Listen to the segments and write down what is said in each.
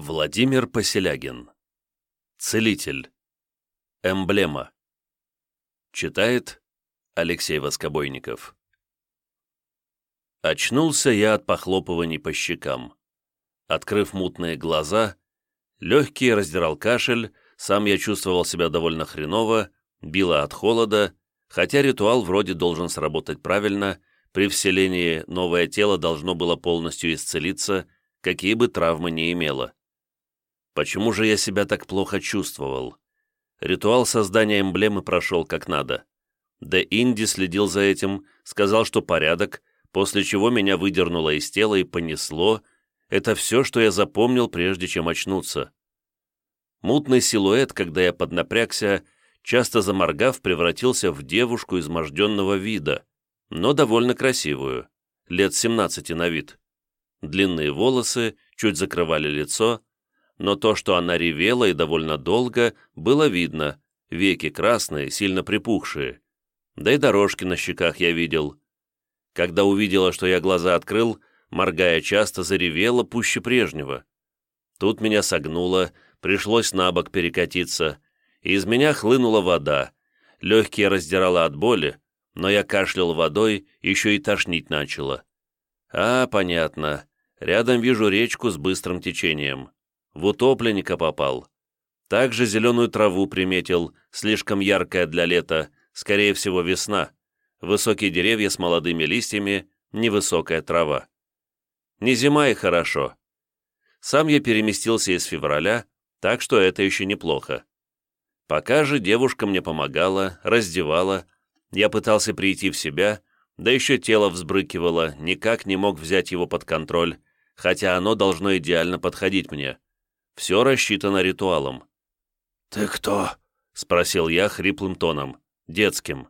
Владимир Поселягин. Целитель. Эмблема. Читает Алексей Воскобойников. Очнулся я от похлопываний по щекам. Открыв мутные глаза, легкий раздирал кашель, сам я чувствовал себя довольно хреново, било от холода, хотя ритуал вроде должен сработать правильно, при вселении новое тело должно было полностью исцелиться, какие бы травмы ни имело. Почему же я себя так плохо чувствовал? Ритуал создания эмблемы прошел как надо. Де Инди следил за этим, сказал, что порядок, после чего меня выдернуло из тела и понесло. Это все, что я запомнил, прежде чем очнуться. Мутный силуэт, когда я поднапрягся, часто заморгав, превратился в девушку изможденного вида, но довольно красивую, лет 17 на вид. Длинные волосы чуть закрывали лицо, но то, что она ревела и довольно долго, было видно, веки красные, сильно припухшие. Да и дорожки на щеках я видел. Когда увидела, что я глаза открыл, моргая часто, заревела пуще прежнего. Тут меня согнуло, пришлось на бок перекатиться, и из меня хлынула вода. Легкие раздирала от боли, но я кашлял водой, еще и тошнить начало. А, понятно. Рядом вижу речку с быстрым течением в утопленника попал. Также зеленую траву приметил, слишком яркая для лета, скорее всего весна. Высокие деревья с молодыми листьями, невысокая трава. Не зима и хорошо. Сам я переместился из февраля, так что это еще неплохо. Пока же девушка мне помогала, раздевала, я пытался прийти в себя, да еще тело взбрыкивало, никак не мог взять его под контроль, хотя оно должно идеально подходить мне. Все рассчитано ритуалом. «Ты кто?» — спросил я хриплым тоном, детским.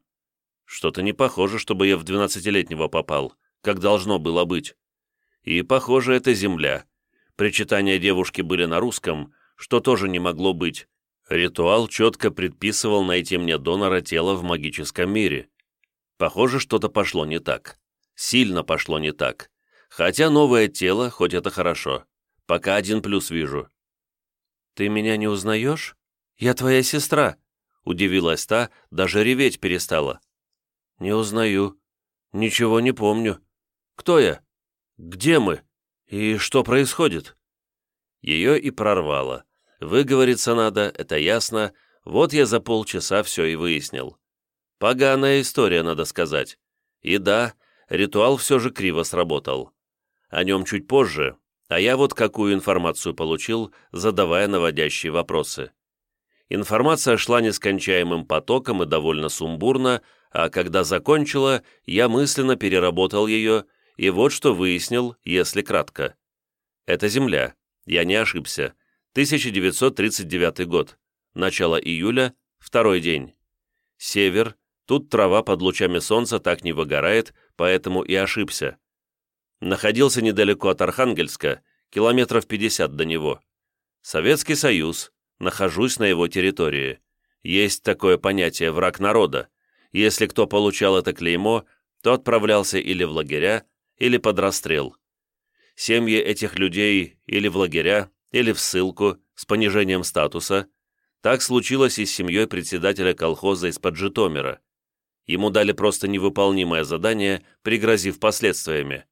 Что-то не похоже, чтобы я в двенадцатилетнего попал, как должно было быть. И, похоже, это земля. Причитания девушки были на русском, что тоже не могло быть. Ритуал четко предписывал найти мне донора тела в магическом мире. Похоже, что-то пошло не так. Сильно пошло не так. Хотя новое тело, хоть это хорошо. Пока один плюс вижу. «Ты меня не узнаешь? Я твоя сестра!» Удивилась та, даже реветь перестала. «Не узнаю. Ничего не помню. Кто я? Где мы? И что происходит?» Ее и прорвало. Выговориться надо, это ясно. Вот я за полчаса все и выяснил. Поганая история, надо сказать. И да, ритуал все же криво сработал. О нем чуть позже, а я вот какую информацию получил, задавая наводящие вопросы. Информация шла нескончаемым потоком и довольно сумбурно, а когда закончила, я мысленно переработал ее, и вот что выяснил, если кратко. Это Земля, я не ошибся, 1939 год, начало июля, второй день. Север, тут трава под лучами солнца так не выгорает, поэтому и ошибся находился недалеко от Архангельска, километров 50 до него. Советский Союз, нахожусь на его территории. Есть такое понятие «враг народа». Если кто получал это клеймо, то отправлялся или в лагеря, или под расстрел. Семьи этих людей или в лагеря, или в ссылку с понижением статуса. Так случилось и с семьей председателя колхоза из-под Житомира. Ему дали просто невыполнимое задание, пригрозив последствиями.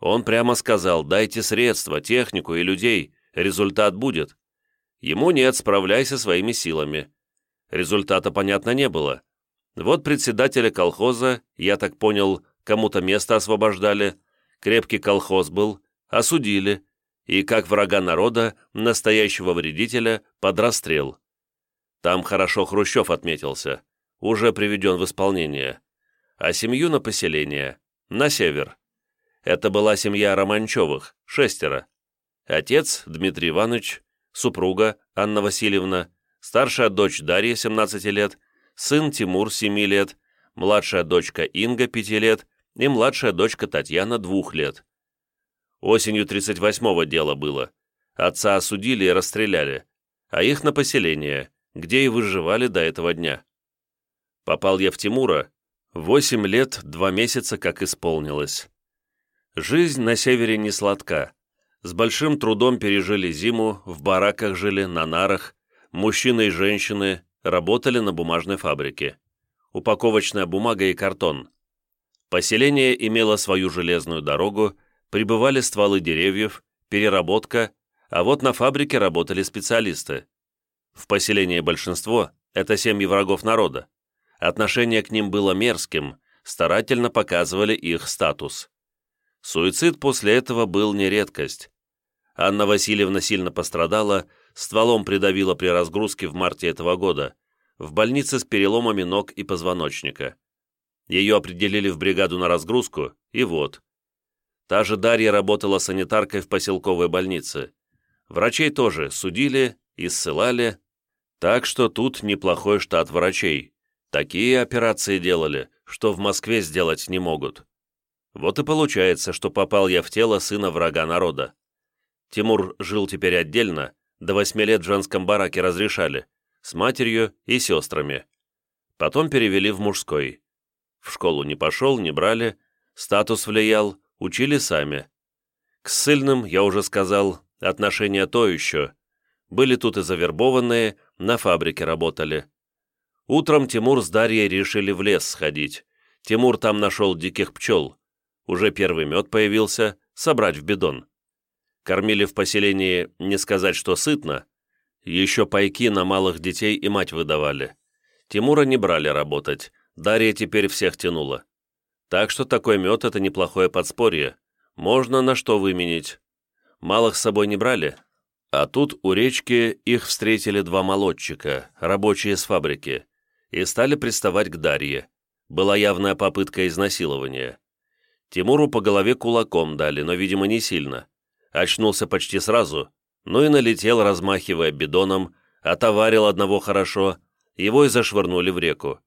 Он прямо сказал, дайте средства, технику и людей, результат будет. Ему нет, справляйся своими силами. Результата, понятно, не было. Вот председателя колхоза, я так понял, кому-то место освобождали, крепкий колхоз был, осудили, и как врага народа, настоящего вредителя, под расстрел. Там хорошо Хрущев отметился, уже приведен в исполнение. А семью на поселение, на север. Это была семья Романчевых, шестеро. Отец Дмитрий Иванович, супруга Анна Васильевна, старшая дочь Дарья, 17 лет, сын Тимур, 7 лет, младшая дочка Инга, 5 лет и младшая дочка Татьяна, 2 лет. Осенью 38-го дело было. Отца осудили и расстреляли, а их на поселение, где и выживали до этого дня. Попал я в Тимура, 8 лет, 2 месяца как исполнилось. Жизнь на севере не сладка. С большим трудом пережили зиму, в бараках жили, на нарах, мужчины и женщины работали на бумажной фабрике. Упаковочная бумага и картон. Поселение имело свою железную дорогу, прибывали стволы деревьев, переработка, а вот на фабрике работали специалисты. В поселении большинство – это семьи врагов народа. Отношение к ним было мерзким, старательно показывали их статус. Суицид после этого был не редкость. Анна Васильевна сильно пострадала, стволом придавила при разгрузке в марте этого года, в больнице с переломами ног и позвоночника. Ее определили в бригаду на разгрузку, и вот. Та же Дарья работала санитаркой в поселковой больнице. Врачей тоже судили и ссылали, так что тут неплохой штат врачей. Такие операции делали, что в Москве сделать не могут. Вот и получается, что попал я в тело сына врага народа. Тимур жил теперь отдельно, до восьми лет в женском бараке разрешали, с матерью и сестрами. Потом перевели в мужской. В школу не пошел, не брали, статус влиял, учили сами. К ссыльным, я уже сказал, отношения то еще. Были тут и завербованные, на фабрике работали. Утром Тимур с Дарьей решили в лес сходить. Тимур там нашел диких пчел. Уже первый мед появился, собрать в бидон. Кормили в поселении, не сказать, что сытно. Еще пайки на малых детей и мать выдавали. Тимура не брали работать, Дарья теперь всех тянула. Так что такой мед – это неплохое подспорье. Можно на что выменить. Малых с собой не брали. А тут у речки их встретили два молодчика, рабочие с фабрики, и стали приставать к Дарье. Была явная попытка изнасилования. Тимуру по голове кулаком дали, но, видимо, не сильно очнулся почти сразу, но и налетел, размахивая бидоном, отоварил одного хорошо, его и зашвырнули в реку.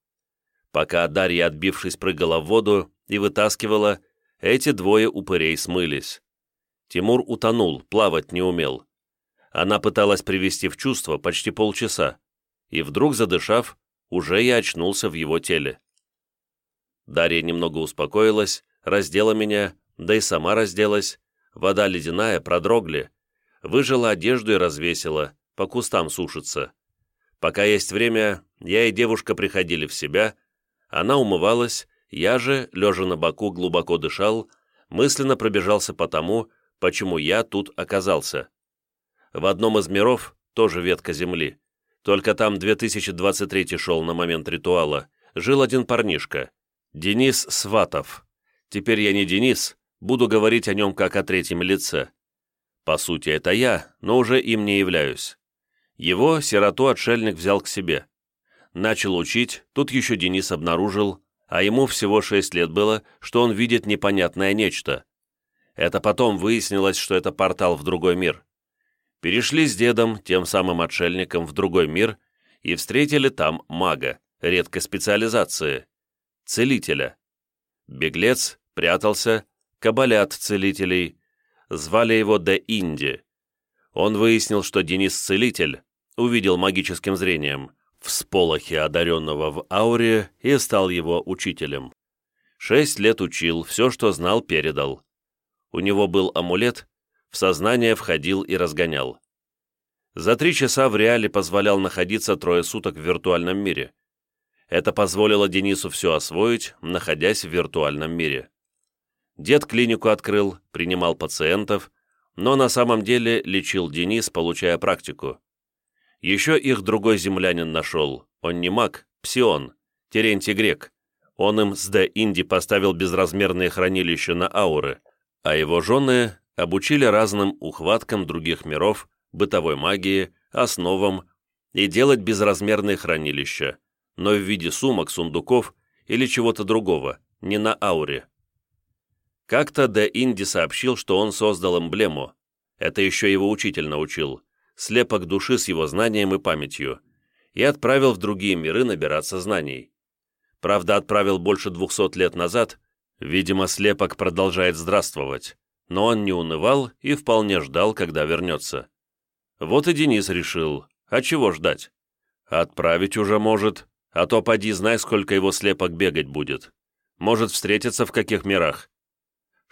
Пока Дарья, отбившись, прыгала в воду и вытаскивала, эти двое упырей смылись. Тимур утонул, плавать не умел. Она пыталась привести в чувство почти полчаса, и вдруг, задышав, уже и очнулся в его теле. Дарья немного успокоилась, раздела меня, да и сама разделась, Вода ледяная, продрогли. Выжила одежду и развесила, по кустам сушится. Пока есть время, я и девушка приходили в себя. Она умывалась, я же, лежа на боку, глубоко дышал, мысленно пробежался по тому, почему я тут оказался. В одном из миров, тоже ветка земли, только там 2023 шел на момент ритуала, жил один парнишка, Денис Сватов. Теперь я не Денис, буду говорить о нем как о третьем лице. По сути, это я, но уже им не являюсь. Его, сироту, отшельник взял к себе. Начал учить, тут еще Денис обнаружил, а ему всего шесть лет было, что он видит непонятное нечто. Это потом выяснилось, что это портал в другой мир. Перешли с дедом, тем самым отшельником, в другой мир и встретили там мага, редкой специализации, целителя. Беглец прятался, кабалят целителей. Звали его Де Инди. Он выяснил, что Денис Целитель увидел магическим зрением всполохи одаренного в ауре и стал его учителем. Шесть лет учил, все, что знал, передал. У него был амулет, в сознание входил и разгонял. За три часа в реале позволял находиться трое суток в виртуальном мире. Это позволило Денису все освоить, находясь в виртуальном мире. Дед клинику открыл, принимал пациентов, но на самом деле лечил Денис, получая практику. Еще их другой землянин нашел, он не маг, псион, Терентий Грек. Он им с Д. Инди поставил безразмерные хранилища на ауры, а его жены обучили разным ухваткам других миров, бытовой магии, основам и делать безразмерные хранилища, но в виде сумок, сундуков или чего-то другого, не на ауре. Как-то Де Инди сообщил, что он создал эмблему. Это еще его учитель научил. Слепок души с его знанием и памятью. И отправил в другие миры набираться знаний. Правда, отправил больше двухсот лет назад. Видимо, слепок продолжает здравствовать. Но он не унывал и вполне ждал, когда вернется. Вот и Денис решил, а чего ждать? Отправить уже может, а то поди знай, сколько его слепок бегать будет. Может встретиться в каких мирах.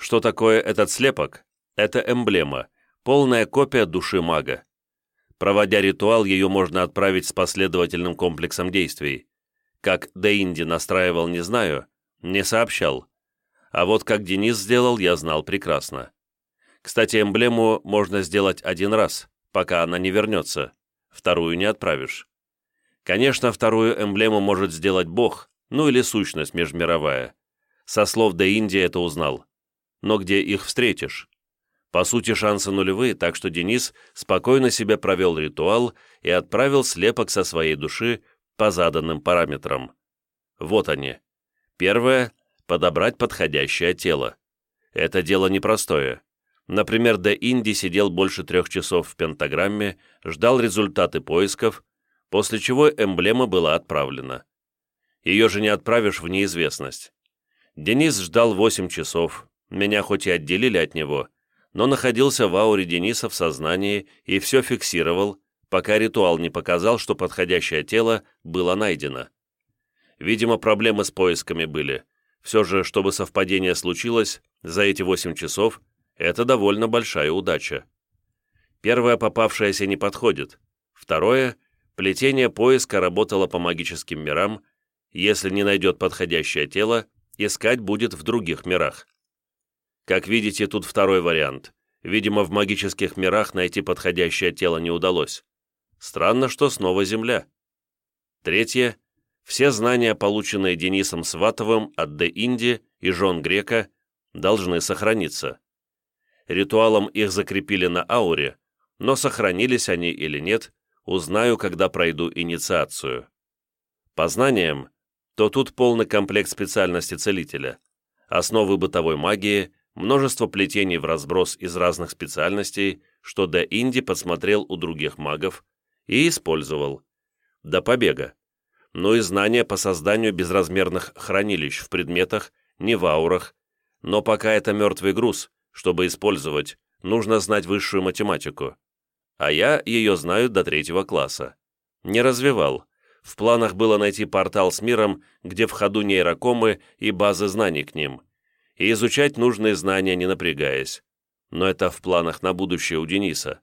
Что такое этот слепок? Это эмблема, полная копия души мага. Проводя ритуал, ее можно отправить с последовательным комплексом действий. Как Деинди настраивал, не знаю, не сообщал. А вот как Денис сделал, я знал прекрасно. Кстати, эмблему можно сделать один раз, пока она не вернется. Вторую не отправишь. Конечно, вторую эмблему может сделать Бог, ну или сущность межмировая. Со слов до Индии это узнал. Но где их встретишь? По сути, шансы нулевые, так что Денис спокойно себе провел ритуал и отправил слепок со своей души по заданным параметрам. Вот они. Первое – подобрать подходящее тело. Это дело непростое. Например, Де Инди сидел больше трех часов в пентаграмме, ждал результаты поисков, после чего эмблема была отправлена. Ее же не отправишь в неизвестность. Денис ждал 8 часов, меня хоть и отделили от него, но находился в ауре Дениса в сознании и все фиксировал, пока ритуал не показал, что подходящее тело было найдено. Видимо, проблемы с поисками были. Все же, чтобы совпадение случилось, за эти 8 часов это довольно большая удача. Первое попавшееся не подходит. Второе – плетение поиска работало по магическим мирам, если не найдет подходящее тело, искать будет в других мирах. Как видите, тут второй вариант. Видимо, в магических мирах найти подходящее тело не удалось. Странно, что снова Земля. Третье. Все знания, полученные Денисом Сватовым от Де Инди и Жон Грека, должны сохраниться. Ритуалом их закрепили на ауре, но сохранились они или нет, узнаю, когда пройду инициацию. По знаниям, то тут полный комплект специальности целителя, основы бытовой магии, множество плетений в разброс из разных специальностей, что Де Инди подсмотрел у других магов и использовал. До побега. Но и знания по созданию безразмерных хранилищ в предметах, не в аурах, но пока это мертвый груз, чтобы использовать, нужно знать высшую математику. А я ее знаю до третьего класса. Не развивал. В планах было найти портал с миром, где в ходу нейрокомы и базы знаний к ним. И изучать нужные знания, не напрягаясь. Но это в планах на будущее у Дениса.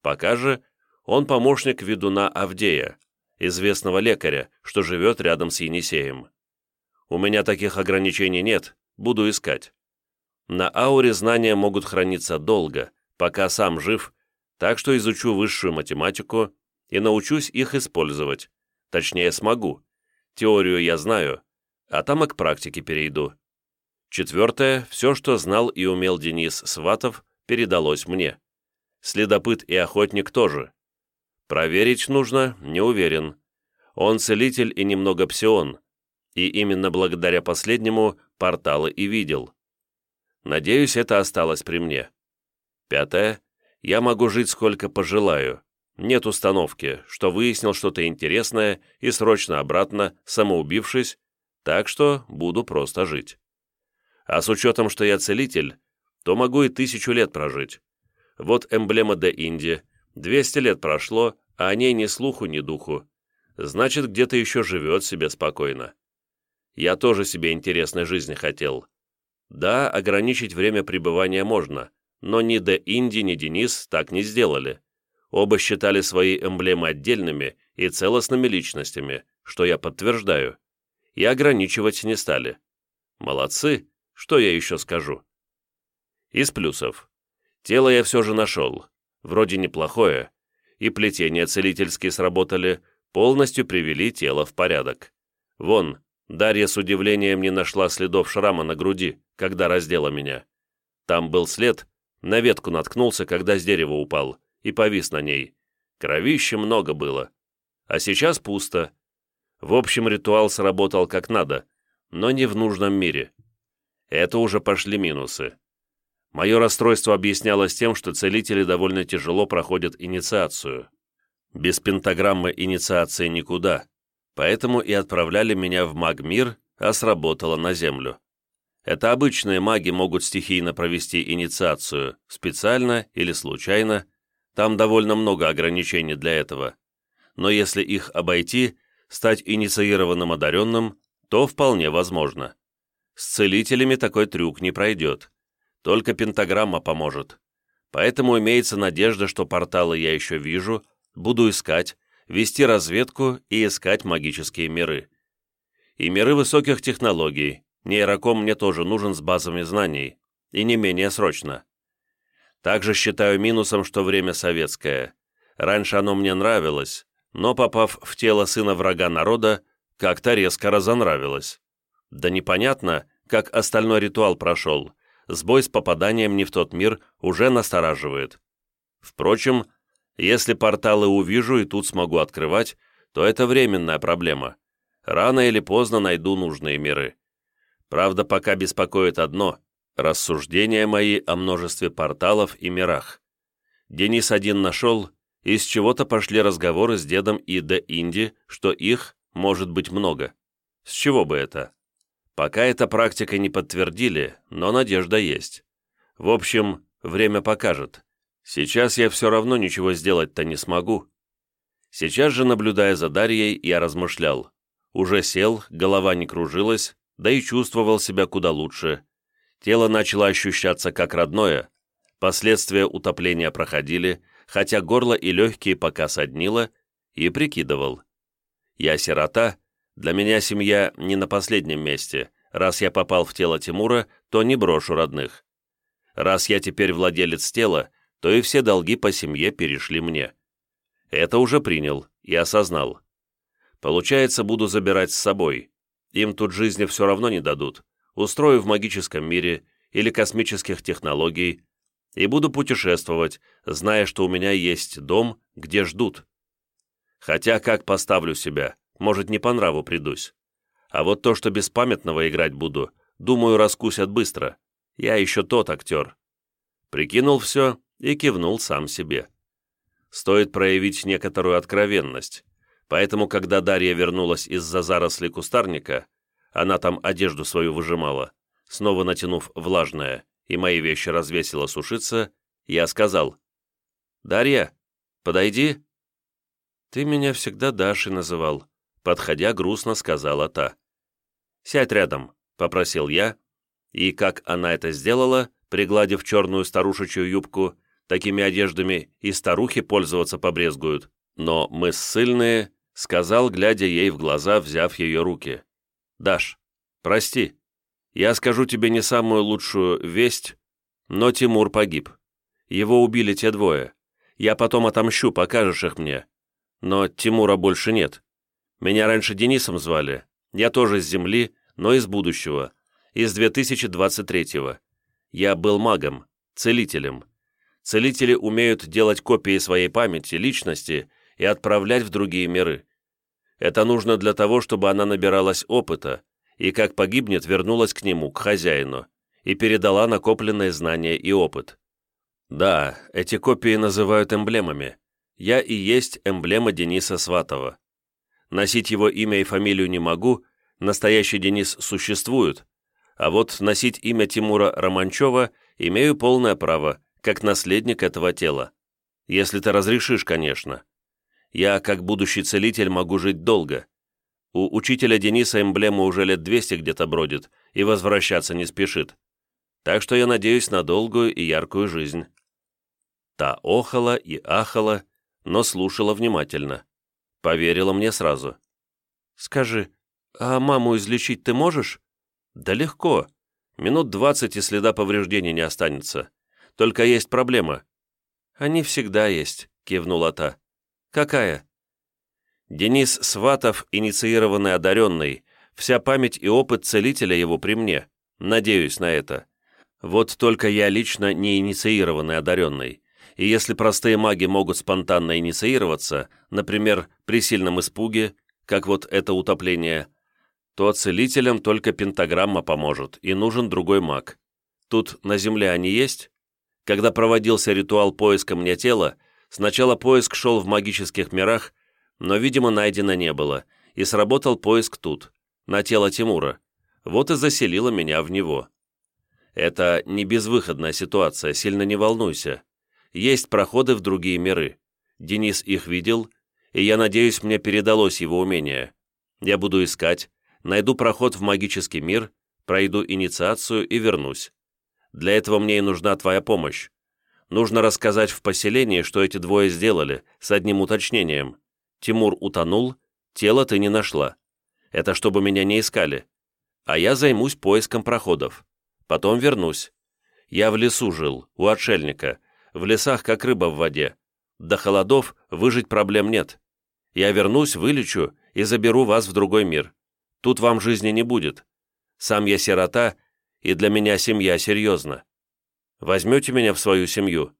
Пока же он помощник ведуна Авдея, известного лекаря, что живет рядом с Енисеем. У меня таких ограничений нет, буду искать. На ауре знания могут храниться долго, пока сам жив, так что изучу высшую математику и научусь их использовать. Точнее, смогу. Теорию я знаю, а там и к практике перейду. Четвертое, все, что знал и умел Денис Сватов, передалось мне. Следопыт и охотник тоже. Проверить нужно, не уверен. Он целитель и немного псион, и именно благодаря последнему порталы и видел. Надеюсь, это осталось при мне. Пятое. Я могу жить сколько пожелаю. Нет установки, что выяснил что-то интересное и срочно обратно, самоубившись, так что буду просто жить. А с учетом, что я целитель, то могу и тысячу лет прожить. Вот эмблема Де Инди. 200 лет прошло, а о ней ни слуху, ни духу. Значит, где-то еще живет себе спокойно. Я тоже себе интересной жизни хотел. Да, ограничить время пребывания можно, но ни Де Инди, ни Денис так не сделали. Оба считали свои эмблемы отдельными и целостными личностями, что я подтверждаю, и ограничивать не стали. Молодцы, что я еще скажу? Из плюсов. Тело я все же нашел, вроде неплохое, и плетения целительские сработали, полностью привели тело в порядок. Вон, Дарья с удивлением не нашла следов шрама на груди, когда раздела меня. Там был след, на ветку наткнулся, когда с дерева упал, и повис на ней. Кровище много было. А сейчас пусто. В общем, ритуал сработал как надо, но не в нужном мире. Это уже пошли минусы. Мое расстройство объяснялось тем, что целители довольно тяжело проходят инициацию. Без пентаграммы инициации никуда поэтому и отправляли меня в маг-мир, а сработало на Землю. Это обычные маги могут стихийно провести инициацию, специально или случайно, там довольно много ограничений для этого. Но если их обойти, стать инициированным одаренным, то вполне возможно. С целителями такой трюк не пройдет. Только пентаграмма поможет. Поэтому имеется надежда, что порталы я еще вижу, буду искать, вести разведку и искать магические миры. И миры высоких технологий. Нейроком мне тоже нужен с базами знаний, и не менее срочно. Также считаю минусом, что время советское. Раньше оно мне нравилось, но, попав в тело сына врага народа, как-то резко разонравилось. Да непонятно, как остальной ритуал прошел. Сбой с попаданием не в тот мир уже настораживает. Впрочем, если порталы увижу и тут смогу открывать, то это временная проблема. Рано или поздно найду нужные миры. Правда, пока беспокоит одно – рассуждения мои о множестве порталов и мирах. Денис один нашел, из чего-то пошли разговоры с дедом Ида Инди, что их может быть много. С чего бы это? Пока эта практика не подтвердили, но надежда есть. В общем, время покажет. Сейчас я все равно ничего сделать-то не смогу. Сейчас же, наблюдая за Дарьей, я размышлял. Уже сел, голова не кружилась, да и чувствовал себя куда лучше. Тело начало ощущаться как родное. Последствия утопления проходили, хотя горло и легкие пока соднило, и прикидывал. Я сирота, для меня семья не на последнем месте. Раз я попал в тело Тимура, то не брошу родных. Раз я теперь владелец тела, то и все долги по семье перешли мне. Это уже принял и осознал. Получается, буду забирать с собой. Им тут жизни все равно не дадут. Устрою в магическом мире или космических технологий, и буду путешествовать, зная, что у меня есть дом, где ждут. Хотя как поставлю себя, может, не по нраву придусь. А вот то, что беспамятного играть буду, думаю, раскусят быстро. Я еще тот актер. Прикинул все и кивнул сам себе. Стоит проявить некоторую откровенность. Поэтому, когда Дарья вернулась из-за заросли кустарника, она там одежду свою выжимала, снова натянув влажное, и мои вещи развесила сушиться, я сказал, «Дарья, подойди». «Ты меня всегда Дашей называл», — подходя грустно сказала та. «Сядь рядом», — попросил я, и, как она это сделала, пригладив черную старушечью юбку, такими одеждами и старухи пользоваться побрезгуют, но мы ссыльные, сказал, глядя ей в глаза, взяв ее руки. «Даш, прости, я скажу тебе не самую лучшую весть, но Тимур погиб. Его убили те двое. Я потом отомщу, покажешь их мне. Но Тимура больше нет. Меня раньше Денисом звали. Я тоже из Земли, но из будущего. Из 2023-го. Я был магом, целителем. Целители умеют делать копии своей памяти, личности и отправлять в другие миры. Это нужно для того, чтобы она набиралась опыта, и как погибнет, вернулась к нему, к хозяину, и передала накопленные знания и опыт. Да, эти копии называют эмблемами. Я и есть эмблема Дениса Сватова. Носить его имя и фамилию не могу, настоящий Денис существует, а вот носить имя Тимура Романчева имею полное право, как наследник этого тела. Если ты разрешишь, конечно. Я, как будущий целитель, могу жить долго. У учителя Дениса эмблема уже лет 200 где-то бродит и возвращаться не спешит. Так что я надеюсь на долгую и яркую жизнь». Та охала и ахала, но слушала внимательно. Поверила мне сразу. «Скажи, а маму излечить ты можешь?» «Да легко. Минут двадцать и следа повреждений не останется. Только есть проблема». «Они всегда есть», — кивнула та. «Какая?» Денис Сватов, инициированный одаренный, вся память и опыт целителя его при мне. Надеюсь на это. Вот только я лично не инициированный одаренный. И если простые маги могут спонтанно инициироваться, например, при сильном испуге, как вот это утопление, то целителям только пентаграмма поможет, и нужен другой маг. Тут на Земле они есть? Когда проводился ритуал поиска мне тела, сначала поиск шел в магических мирах, но, видимо, найдено не было, и сработал поиск тут, на тело Тимура. Вот и заселило меня в него. Это не безвыходная ситуация, сильно не волнуйся. Есть проходы в другие миры. Денис их видел, и я надеюсь, мне передалось его умение. Я буду искать, найду проход в магический мир, пройду инициацию и вернусь. Для этого мне и нужна твоя помощь. Нужно рассказать в поселении, что эти двое сделали, с одним уточнением. Тимур утонул, тело ты не нашла. Это чтобы меня не искали. А я займусь поиском проходов. Потом вернусь. Я в лесу жил, у отшельника. В лесах, как рыба в воде. До холодов выжить проблем нет. Я вернусь, вылечу и заберу вас в другой мир. Тут вам жизни не будет. Сам я сирота, и для меня семья серьезна. Возьмете меня в свою семью?»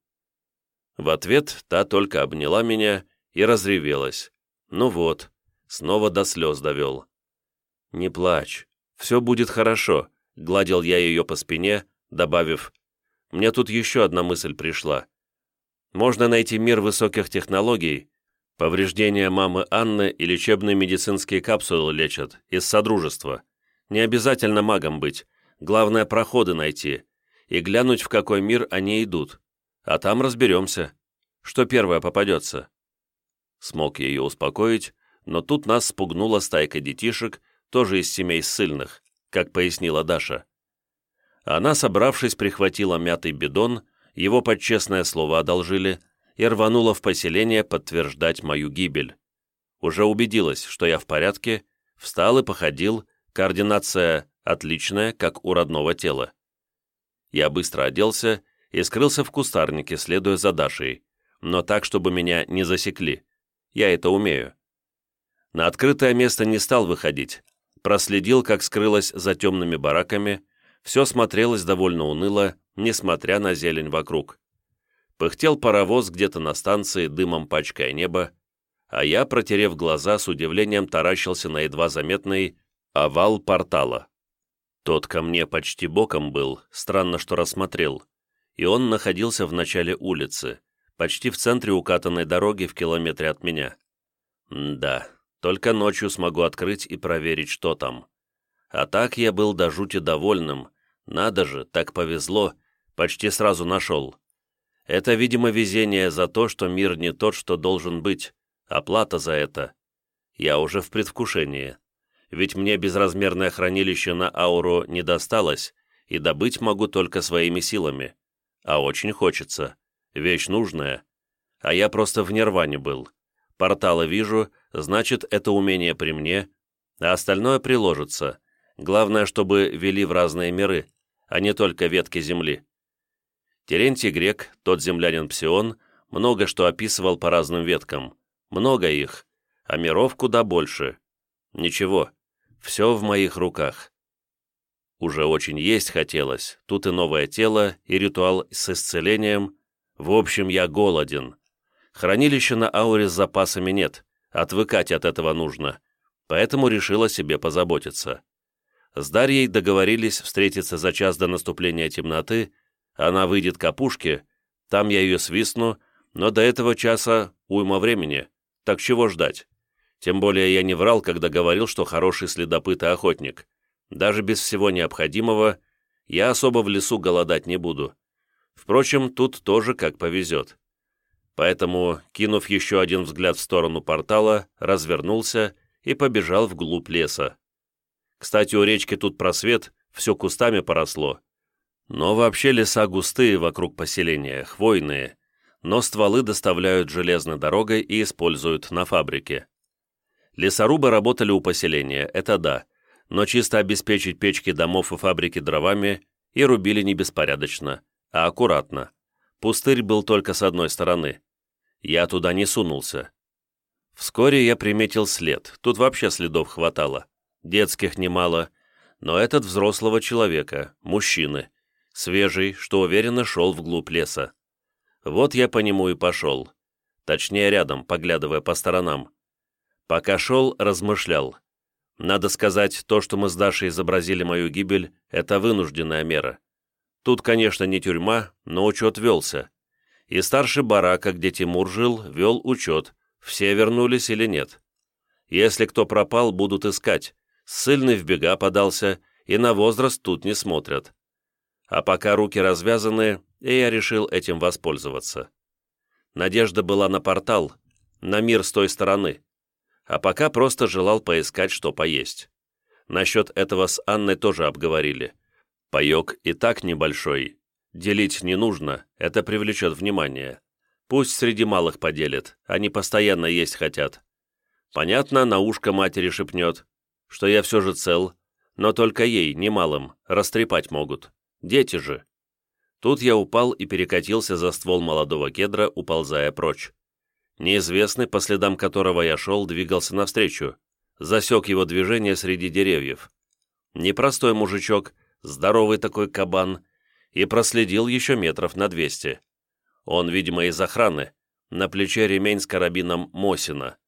В ответ та только обняла меня и разревелась. «Ну вот, снова до слез довел». «Не плачь, все будет хорошо», — гладил я ее по спине, добавив, «Мне тут еще одна мысль пришла. Можно найти мир высоких технологий, повреждения мамы Анны и лечебные медицинские капсулы лечат, из Содружества. Не обязательно магом быть, главное проходы найти, и глянуть, в какой мир они идут. А там разберемся, что первое попадется. Смог ее успокоить, но тут нас спугнула стайка детишек, тоже из семей ссыльных, как пояснила Даша. Она, собравшись, прихватила мятый бидон, его под честное слово одолжили, и рванула в поселение подтверждать мою гибель. Уже убедилась, что я в порядке, встал и походил, координация отличная, как у родного тела. Я быстро оделся и скрылся в кустарнике, следуя за Дашей, но так, чтобы меня не засекли. Я это умею. На открытое место не стал выходить. Проследил, как скрылась за темными бараками, все смотрелось довольно уныло, несмотря на зелень вокруг. Пыхтел паровоз где-то на станции, дымом пачкая небо, а я, протерев глаза, с удивлением таращился на едва заметный овал портала. Тот ко мне почти боком был, странно, что рассмотрел, и он находился в начале улицы, почти в центре укатанной дороги в километре от меня. М да, только ночью смогу открыть и проверить, что там. А так я был до жути довольным. Надо же, так повезло, почти сразу нашел. Это, видимо, везение за то, что мир не тот, что должен быть, оплата за это. Я уже в предвкушении ведь мне безразмерное хранилище на ауру не досталось, и добыть могу только своими силами. А очень хочется. Вещь нужная. А я просто в нирване был. Порталы вижу, значит, это умение при мне, а остальное приложится. Главное, чтобы вели в разные миры, а не только ветки Земли. Терентий Грек, тот землянин Псион, много что описывал по разным веткам. Много их, а миров куда больше. Ничего, все в моих руках. Уже очень есть хотелось, тут и новое тело, и ритуал с исцелением. В общем, я голоден. Хранилища на ауре с запасами нет, отвыкать от этого нужно, поэтому решила себе позаботиться. С Дарьей договорились встретиться за час до наступления темноты, она выйдет к опушке, там я ее свистну, но до этого часа уйма времени, так чего ждать? Тем более я не врал, когда говорил, что хороший следопыт и охотник. Даже без всего необходимого я особо в лесу голодать не буду. Впрочем, тут тоже как повезет. Поэтому, кинув еще один взгляд в сторону портала, развернулся и побежал вглубь леса. Кстати, у речки тут просвет, все кустами поросло. Но вообще леса густые вокруг поселения, хвойные, но стволы доставляют железной дорогой и используют на фабрике. Лесорубы работали у поселения, это да, но чисто обеспечить печки домов и фабрики дровами и рубили не беспорядочно, а аккуратно. Пустырь был только с одной стороны. Я туда не сунулся. Вскоре я приметил след, тут вообще следов хватало. Детских немало, но этот взрослого человека, мужчины, свежий, что уверенно шел вглубь леса. Вот я по нему и пошел. Точнее, рядом, поглядывая по сторонам. Пока шел, размышлял. Надо сказать, то, что мы с Дашей изобразили мою гибель, это вынужденная мера. Тут, конечно, не тюрьма, но учет велся. И старший барака, где Тимур жил, вел учет, все вернулись или нет. Если кто пропал, будут искать. Ссыльный в бега подался, и на возраст тут не смотрят. А пока руки развязаны, и я решил этим воспользоваться. Надежда была на портал, на мир с той стороны а пока просто желал поискать, что поесть. Насчет этого с Анной тоже обговорили. Паек и так небольшой. Делить не нужно, это привлечет внимание. Пусть среди малых поделит, они постоянно есть хотят. Понятно, на ушко матери шепнет, что я все же цел, но только ей, не малым, растрепать могут. Дети же. Тут я упал и перекатился за ствол молодого кедра, уползая прочь. Неизвестный, по следам которого я шел, двигался навстречу. Засек его движение среди деревьев. Непростой мужичок, здоровый такой кабан, и проследил еще метров на двести. Он, видимо, из охраны, на плече ремень с карабином Мосина.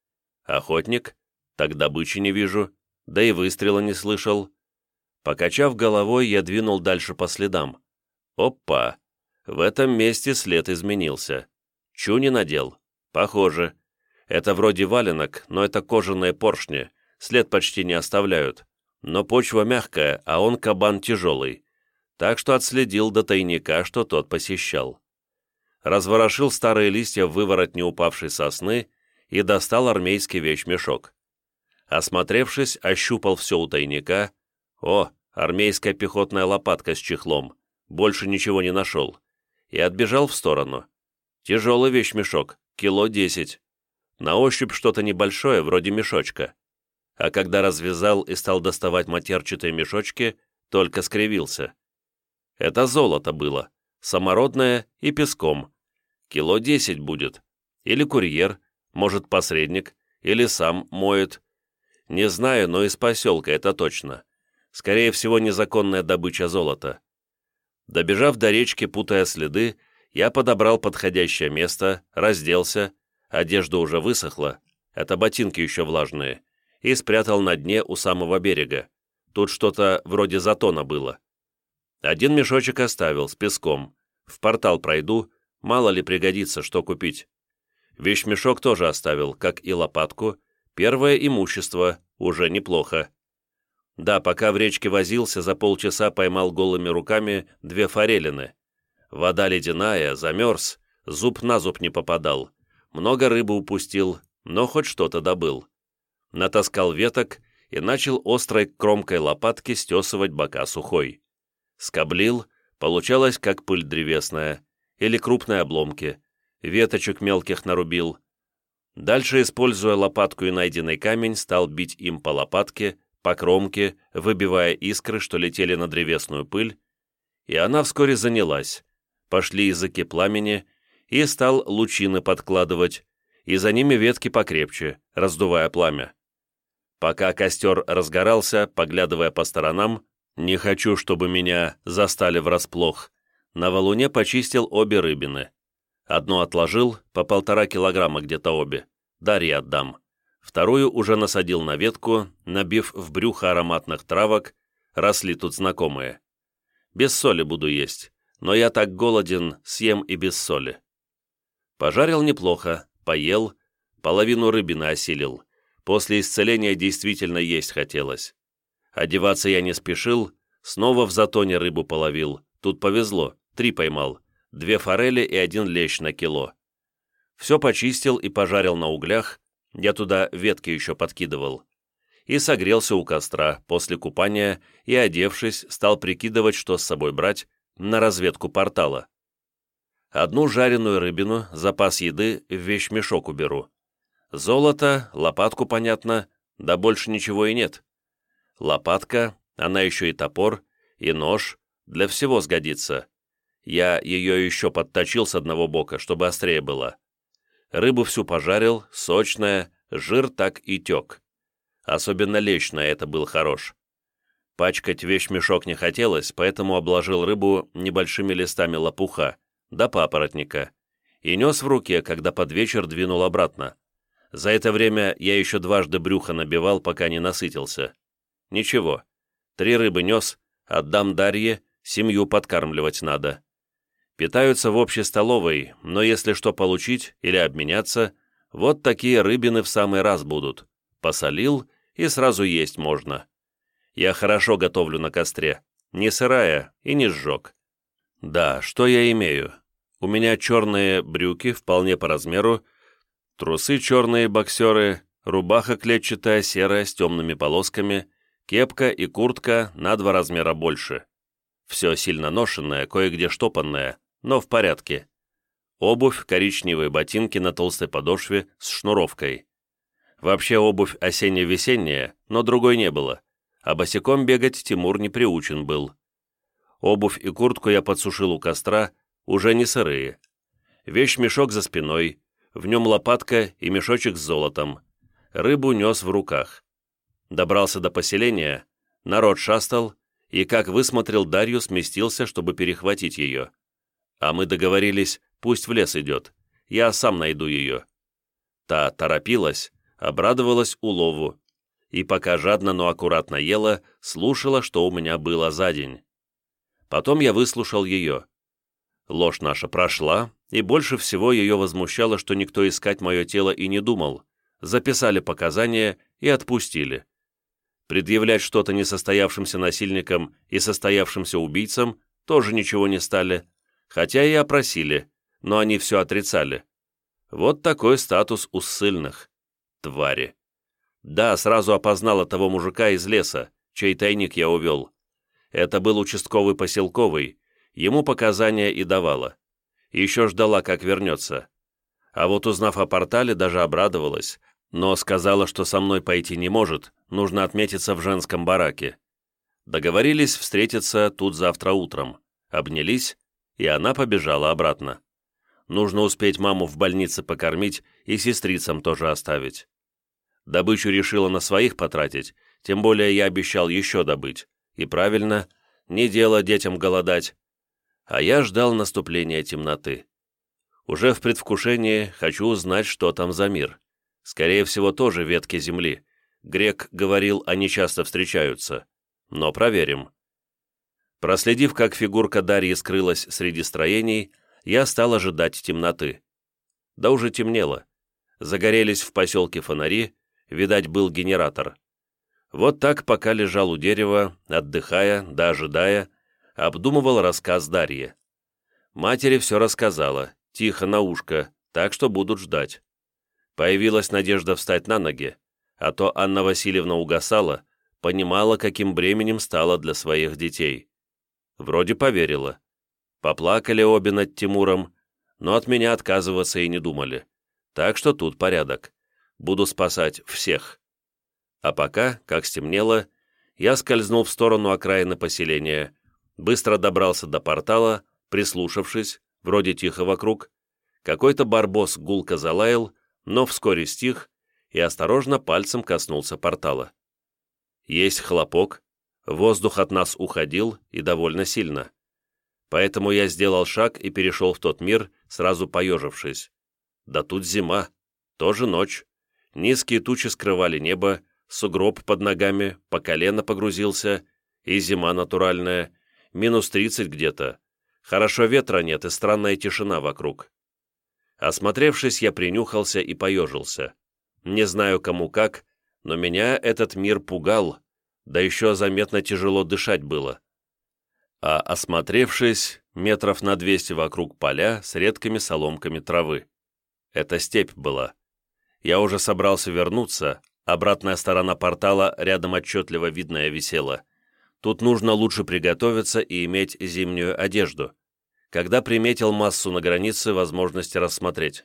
Охотник? Так добычи не вижу, да и выстрела не слышал. Покачав головой, я двинул дальше по следам. Опа! В этом месте след изменился. Чуни надел? Похоже. Это вроде валенок, но это кожаные поршни, след почти не оставляют. Но почва мягкая, а он кабан тяжелый. Так что отследил до тайника, что тот посещал. Разворошил старые листья в выворотне упавшей сосны и достал армейский вещмешок. Осмотревшись, ощупал все у тайника. О, армейская пехотная лопатка с чехлом больше ничего не нашел, и отбежал в сторону. Тяжелый вещмешок, кило десять. На ощупь что-то небольшое, вроде мешочка. А когда развязал и стал доставать матерчатые мешочки, только скривился. Это золото было, самородное и песком. Кило десять будет. Или курьер, может, посредник, или сам моет. Не знаю, но из поселка это точно. Скорее всего, незаконная добыча золота. Добежав до речки, путая следы, я подобрал подходящее место, разделся, одежда уже высохла, это ботинки еще влажные, и спрятал на дне у самого берега. Тут что-то вроде затона было. Один мешочек оставил, с песком. В портал пройду, мало ли пригодится, что купить. Вещмешок тоже оставил, как и лопатку. Первое имущество, уже неплохо. Да, пока в речке возился, за полчаса поймал голыми руками две форелины. Вода ледяная, замерз, зуб на зуб не попадал. Много рыбы упустил, но хоть что-то добыл. Натаскал веток и начал острой кромкой лопатки стесывать бока сухой. Скоблил, получалось как пыль древесная, или крупные обломки. Веточек мелких нарубил. Дальше, используя лопатку и найденный камень, стал бить им по лопатке, по кромке, выбивая искры, что летели на древесную пыль, и она вскоре занялась. Пошли языки пламени, и стал лучины подкладывать, и за ними ветки покрепче, раздувая пламя. Пока костер разгорался, поглядывая по сторонам, не хочу, чтобы меня застали врасплох, на валуне почистил обе рыбины. Одну отложил, по полтора килограмма где-то обе, Дарье отдам. Вторую уже насадил на ветку, набив в брюхо ароматных травок, росли тут знакомые. Без соли буду есть, но я так голоден, съем и без соли. Пожарил неплохо, поел, половину рыбины осилил. После исцеления действительно есть хотелось. Одеваться я не спешил, снова в затоне рыбу половил. Тут повезло, три поймал, две форели и один лещ на кило. Все почистил и пожарил на углях, я туда ветки еще подкидывал. И согрелся у костра после купания и, одевшись, стал прикидывать, что с собой брать на разведку портала. Одну жареную рыбину, запас еды, в вещмешок уберу. Золото, лопатку, понятно, да больше ничего и нет. Лопатка, она еще и топор, и нож, для всего сгодится. Я ее еще подточил с одного бока, чтобы острее было. Рыбу всю пожарил, сочная, жир так и тек. Особенно лещ это был хорош. Пачкать вещмешок не хотелось, поэтому обложил рыбу небольшими листами лопуха, до папоротника, и нес в руке, когда под вечер двинул обратно. За это время я еще дважды брюхо набивал, пока не насытился. Ничего, три рыбы нес, отдам Дарье, семью подкармливать надо. Питаются в общей столовой, но если что получить или обменяться, вот такие рыбины в самый раз будут. Посолил, и сразу есть можно. Я хорошо готовлю на костре, не сырая и не сжег. Да, что я имею? У меня черные брюки, вполне по размеру, трусы черные боксеры, рубаха клетчатая серая с темными полосками, кепка и куртка на два размера больше. Все сильно ношенное, кое-где штопанное, но в порядке. Обувь, коричневые ботинки на толстой подошве с шнуровкой. Вообще обувь осенне-весенняя, но другой не было. А босиком бегать Тимур не приучен был. Обувь и куртку я подсушил у костра, уже не сырые. Вещь-мешок за спиной, в нем лопатка и мешочек с золотом. Рыбу нес в руках. Добрался до поселения, народ шастал, и, как высмотрел Дарью, сместился, чтобы перехватить ее. А мы договорились, пусть в лес идет, я сам найду ее. Та торопилась, обрадовалась улову, и пока жадно, но аккуратно ела, слушала, что у меня было за день. Потом я выслушал ее. Ложь наша прошла, и больше всего ее возмущало, что никто искать мое тело и не думал. Записали показания и отпустили. Предъявлять что-то несостоявшимся насильникам и состоявшимся убийцам тоже ничего не стали, хотя и опросили, но они все отрицали. Вот такой статус у ссыльных. Твари. Да, сразу опознала того мужика из леса, чей тайник я увел. Это был участковый поселковый, ему показания и давала. Еще ждала, как вернется. А вот узнав о портале, даже обрадовалась, но сказала, что со мной пойти не может, нужно отметиться в женском бараке. Договорились встретиться тут завтра утром, обнялись, и она побежала обратно. Нужно успеть маму в больнице покормить и сестрицам тоже оставить. Добычу решила на своих потратить, тем более я обещал еще добыть. И правильно, не дело детям голодать. А я ждал наступления темноты. Уже в предвкушении хочу узнать, что там за мир. Скорее всего, тоже ветки земли. Грек говорил, они часто встречаются. Но проверим. Проследив, как фигурка Дарьи скрылась среди строений, я стал ожидать темноты. Да уже темнело. Загорелись в поселке фонари, видать, был генератор. Вот так, пока лежал у дерева, отдыхая, да ожидая, обдумывал рассказ Дарьи. Матери все рассказала, тихо на ушко, так что будут ждать. Появилась надежда встать на ноги, а то Анна Васильевна угасала, понимала, каким бременем стала для своих детей. Вроде поверила. Поплакали обе над Тимуром, но от меня отказываться и не думали. Так что тут порядок. Буду спасать всех. А пока, как стемнело, я скользнул в сторону окраины поселения, быстро добрался до портала, прислушавшись, вроде тихо вокруг. Какой-то барбос гулко залаял, но вскоре стих и осторожно пальцем коснулся портала. Есть хлопок, воздух от нас уходил и довольно сильно. Поэтому я сделал шаг и перешел в тот мир, сразу поежившись. Да тут зима, тоже ночь. Низкие тучи скрывали небо, сугроб под ногами, по колено погрузился, и зима натуральная, минус тридцать где-то. Хорошо ветра нет и странная тишина вокруг. Осмотревшись, я принюхался и поежился. Не знаю кому как, но меня этот мир пугал, да еще заметно тяжело дышать было. А осмотревшись, метров на двести вокруг поля с редкими соломками травы. Это степь была. Я уже собрался вернуться, обратная сторона портала рядом отчетливо видная висела. Тут нужно лучше приготовиться и иметь зимнюю одежду когда приметил массу на границе возможности рассмотреть.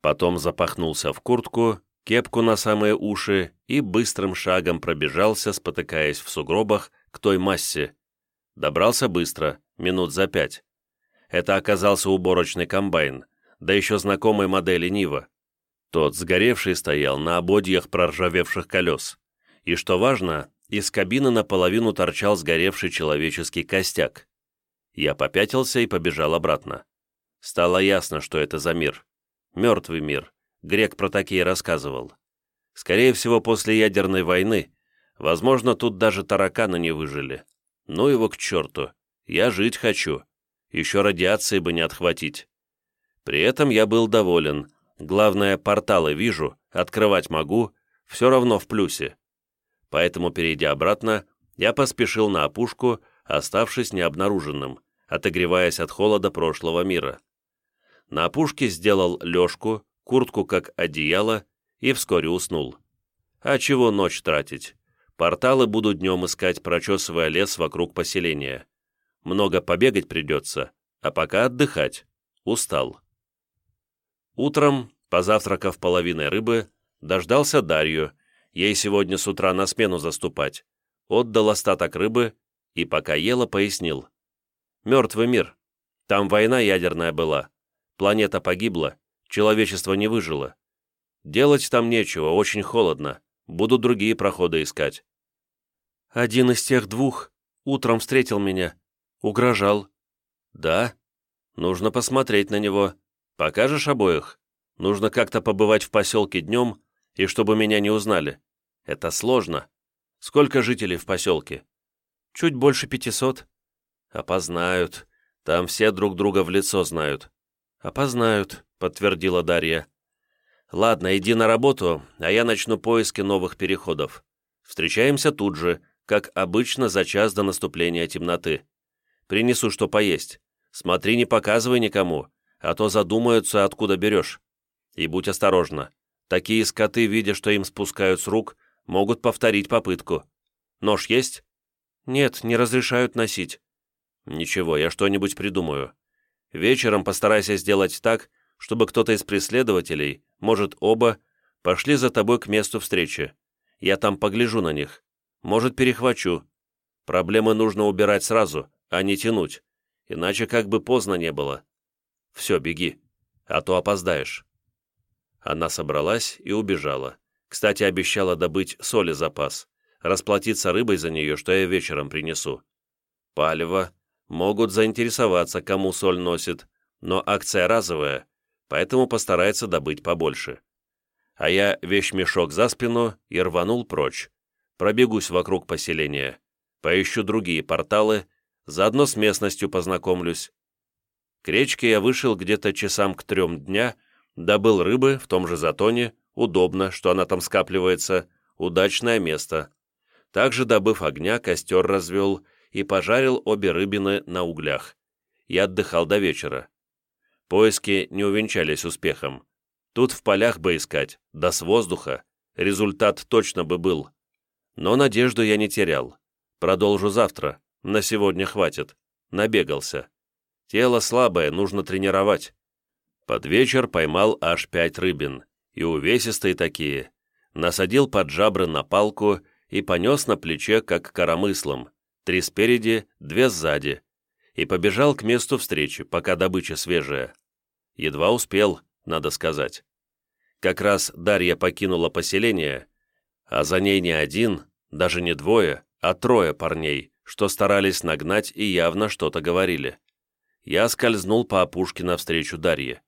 Потом запахнулся в куртку, кепку на самые уши и быстрым шагом пробежался, спотыкаясь в сугробах, к той массе. Добрался быстро, минут за пять. Это оказался уборочный комбайн, да еще знакомой модели Нива. Тот сгоревший стоял на ободьях проржавевших колес. И что важно, из кабины наполовину торчал сгоревший человеческий костяк. Я попятился и побежал обратно. Стало ясно, что это за мир. Мертвый мир. Грек про такие рассказывал. Скорее всего, после ядерной войны. Возможно, тут даже тараканы не выжили. Ну его к черту. Я жить хочу. Еще радиации бы не отхватить. При этом я был доволен. Главное, порталы вижу, открывать могу, все равно в плюсе. Поэтому, перейдя обратно, я поспешил на опушку, оставшись необнаруженным отогреваясь от холода прошлого мира. На опушке сделал лёжку, куртку как одеяло и вскоре уснул. А чего ночь тратить? Порталы буду днем искать, прочесывая лес вокруг поселения. Много побегать придется, а пока отдыхать. Устал. Утром, позавтракав половиной рыбы, дождался Дарью, ей сегодня с утра на смену заступать, отдал остаток рыбы и, пока ела, пояснил. «Мертвый мир. Там война ядерная была. Планета погибла, человечество не выжило. Делать там нечего, очень холодно. Буду другие проходы искать». «Один из тех двух утром встретил меня. Угрожал». «Да? Нужно посмотреть на него. Покажешь обоих? Нужно как-то побывать в поселке днем, и чтобы меня не узнали. Это сложно. Сколько жителей в поселке?» «Чуть больше пятисот». «Опознают. Там все друг друга в лицо знают». «Опознают», — подтвердила Дарья. «Ладно, иди на работу, а я начну поиски новых переходов. Встречаемся тут же, как обычно за час до наступления темноты. Принесу что поесть. Смотри, не показывай никому, а то задумаются, откуда берешь. И будь осторожна. Такие скоты, видя, что им спускают с рук, могут повторить попытку. Нож есть? Нет, не разрешают носить. Ничего, я что-нибудь придумаю. Вечером постарайся сделать так, чтобы кто-то из преследователей, может, оба, пошли за тобой к месту встречи. Я там погляжу на них. Может, перехвачу. Проблемы нужно убирать сразу, а не тянуть. Иначе как бы поздно не было. Все, беги, а то опоздаешь. Она собралась и убежала. Кстати, обещала добыть соли запас, расплатиться рыбой за нее, что я вечером принесу. Палево, Могут заинтересоваться, кому соль носит, но акция разовая, поэтому постарается добыть побольше. А я вещмешок за спину и рванул прочь. Пробегусь вокруг поселения, поищу другие порталы, заодно с местностью познакомлюсь. К речке я вышел где-то часам к трем дня, добыл рыбы в том же затоне, удобно, что она там скапливается, удачное место. Также, добыв огня, костер развел и пожарил обе рыбины на углях. Я отдыхал до вечера. Поиски не увенчались успехом. Тут в полях бы искать, да с воздуха. Результат точно бы был. Но надежду я не терял. Продолжу завтра. На сегодня хватит. Набегался. Тело слабое, нужно тренировать. Под вечер поймал аж пять рыбин. И увесистые такие. Насадил под жабры на палку и понес на плече, как коромыслом три спереди, две сзади, и побежал к месту встречи, пока добыча свежая. Едва успел, надо сказать. Как раз Дарья покинула поселение, а за ней не один, даже не двое, а трое парней, что старались нагнать и явно что-то говорили. Я скользнул по опушке навстречу Дарье.